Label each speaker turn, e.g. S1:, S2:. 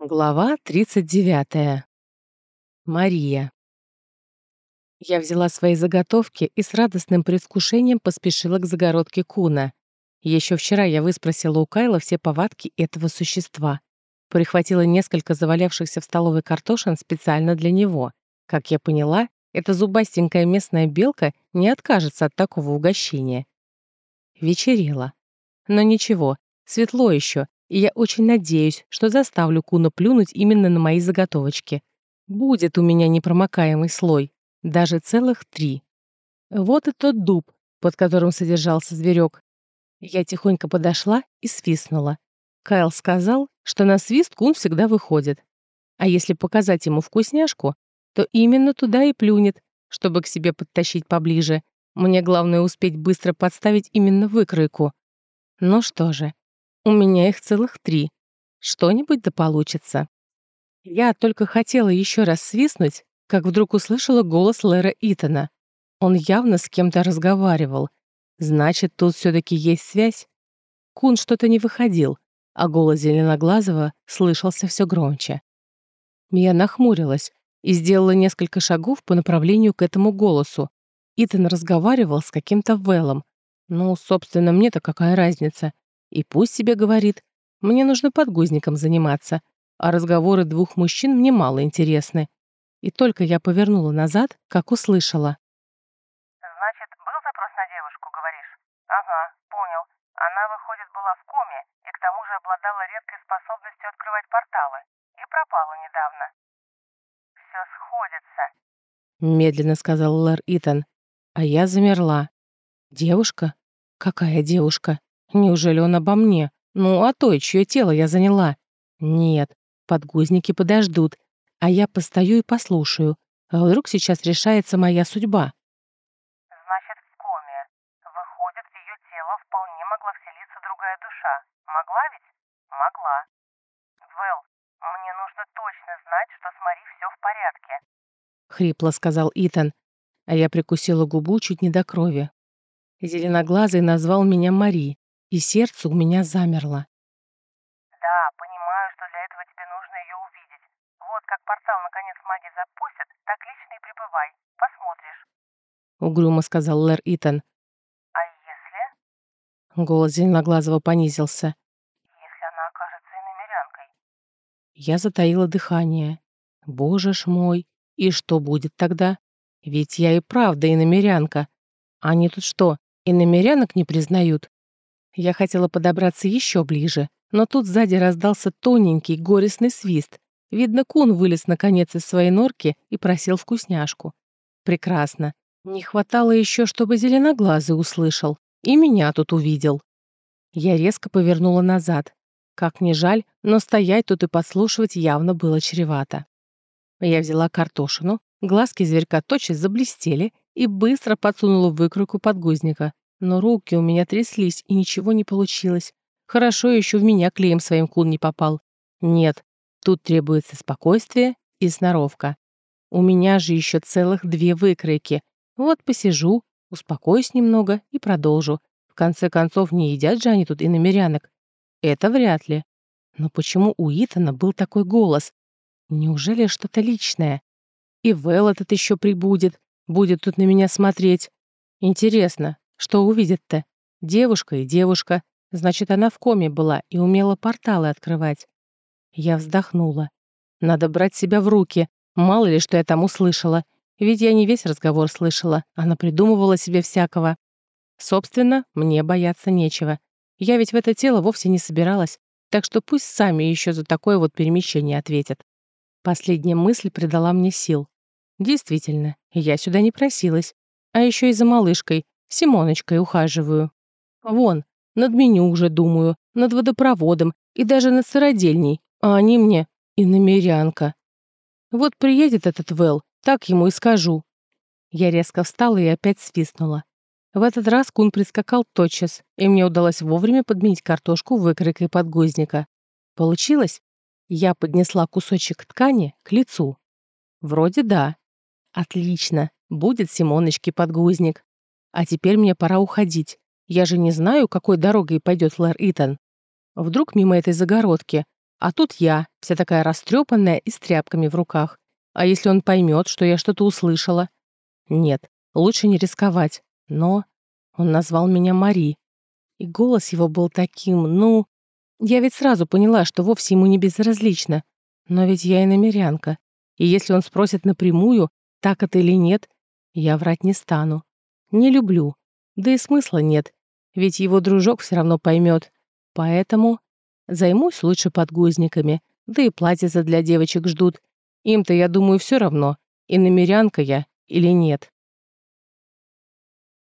S1: Глава 39. Мария. Я взяла свои заготовки и с радостным предвкушением поспешила к загородке Куна. Еще вчера я выспросила у Кайла все повадки этого существа. Прихватила несколько завалявшихся в столовой картошин специально для него. Как я поняла, эта зубастенькая местная белка не откажется от такого угощения. Вечерело. Но ничего, светло еще, и я очень надеюсь, что заставлю Куна плюнуть именно на мои заготовочки. Будет у меня непромокаемый слой, даже целых три. Вот и тот дуб, под которым содержался зверек. Я тихонько подошла и свистнула. Кайл сказал, что на свист Кун всегда выходит. А если показать ему вкусняшку, то именно туда и плюнет, чтобы к себе подтащить поближе. Мне главное успеть быстро подставить именно выкройку. Ну что же, у меня их целых три. Что-нибудь да получится. Я только хотела еще раз свистнуть, как вдруг услышала голос Лэра Итана. Он явно с кем-то разговаривал. Значит, тут все-таки есть связь. Кун что-то не выходил, а голос Зеленоглазого слышался все громче. Я нахмурилась и сделала несколько шагов по направлению к этому голосу. Итан разговаривал с каким-то Вэллом. Ну, собственно, мне-то какая разница? И пусть себе говорит, мне нужно подгузником заниматься, а разговоры двух мужчин мне мало интересны. И только я повернула назад, как услышала.
S2: «Значит, был запрос на девушку, говоришь? Ага, понял. Она, выходит, была в коме и к тому же обладала редкой способностью открывать порталы. И пропала недавно. Все сходится», —
S1: медленно сказал Лэр Итан. А я замерла. «Девушка? Какая девушка?» Неужели он обо мне? Ну, а той, чье тело я заняла? Нет, подгузники подождут, а я постою и послушаю. А вдруг сейчас решается моя судьба?
S2: Значит, в коме. Выходит, в ее тело вполне могла вселиться другая душа. Могла ведь? Могла. Вэл, мне нужно точно знать, что с Мари все в порядке.
S1: Хрипло сказал Итан, а я прикусила губу чуть не до крови. Зеленоглазый назвал меня Мари, и сердце у меня замерло.
S2: «Да, понимаю, что для этого тебе нужно ее увидеть. Вот как портал наконец маги запустят, так лично и прибывай. Посмотришь».
S1: Угрюмо сказал Лэр Итан.
S2: «А если?»
S1: Голос Зеленоглазого понизился.
S2: «Если она окажется иномерянкой?»
S1: Я затаила дыхание. «Боже ж мой! И что будет тогда? Ведь я и правда иномерянка. Они тут что, иномерянок не признают?» Я хотела подобраться еще ближе, но тут сзади раздался тоненький, горестный свист. Видно, кун вылез наконец из своей норки и просил вкусняшку. Прекрасно. Не хватало еще, чтобы зеленоглазый услышал. И меня тут увидел. Я резко повернула назад. Как ни жаль, но стоять тут и подслушивать явно было чревато. Я взяла картошину, глазки зверька тотчас заблестели и быстро подсунула выкройку подгузника. Но руки у меня тряслись, и ничего не получилось. Хорошо еще в меня клеем своим кун не попал. Нет, тут требуется спокойствие и сноровка. У меня же еще целых две выкройки. Вот посижу, успокоюсь немного и продолжу. В конце концов, не едят же они тут и намерянок. Это вряд ли. Но почему у Итана был такой голос? Неужели что-то личное? И Вэл этот еще прибудет, будет тут на меня смотреть. Интересно, что увидит-то? Девушка и девушка. Значит, она в коме была и умела порталы открывать. Я вздохнула. Надо брать себя в руки. Мало ли, что я там услышала. Ведь я не весь разговор слышала. Она придумывала себе всякого. Собственно, мне бояться нечего. Я ведь в это тело вовсе не собиралась. Так что пусть сами еще за такое вот перемещение ответят. Последняя мысль придала мне сил. Действительно, я сюда не просилась. А еще и за малышкой, Симоночкой ухаживаю. Вон, над меню уже думаю, над водопроводом и даже над сыродельней, а они мне и намерянка. Вот приедет этот Вэл, так ему и скажу. Я резко встала и опять свистнула. В этот раз кун прискакал тотчас, и мне удалось вовремя подменить картошку выкройкой подгузника. Получилось? Я поднесла кусочек ткани к лицу. Вроде да. Отлично, будет Симоночке подгузник. А теперь мне пора уходить. Я же не знаю, какой дорогой пойдет Лэр Итан. Вдруг мимо этой загородки. А тут я, вся такая растрепанная и с тряпками в руках. А если он поймет, что я что-то услышала? Нет, лучше не рисковать. Но он назвал меня Мари. И голос его был таким, ну... Я ведь сразу поняла, что вовсе ему не безразлично. Но ведь я и намерянка. И если он спросит напрямую, так это или нет, я врать не стану. Не люблю. Да и смысла нет, ведь его дружок все равно поймет. Поэтому займусь лучше подгузниками, да и платьица для девочек ждут. Им-то, я думаю, все равно, и намерянка я или нет.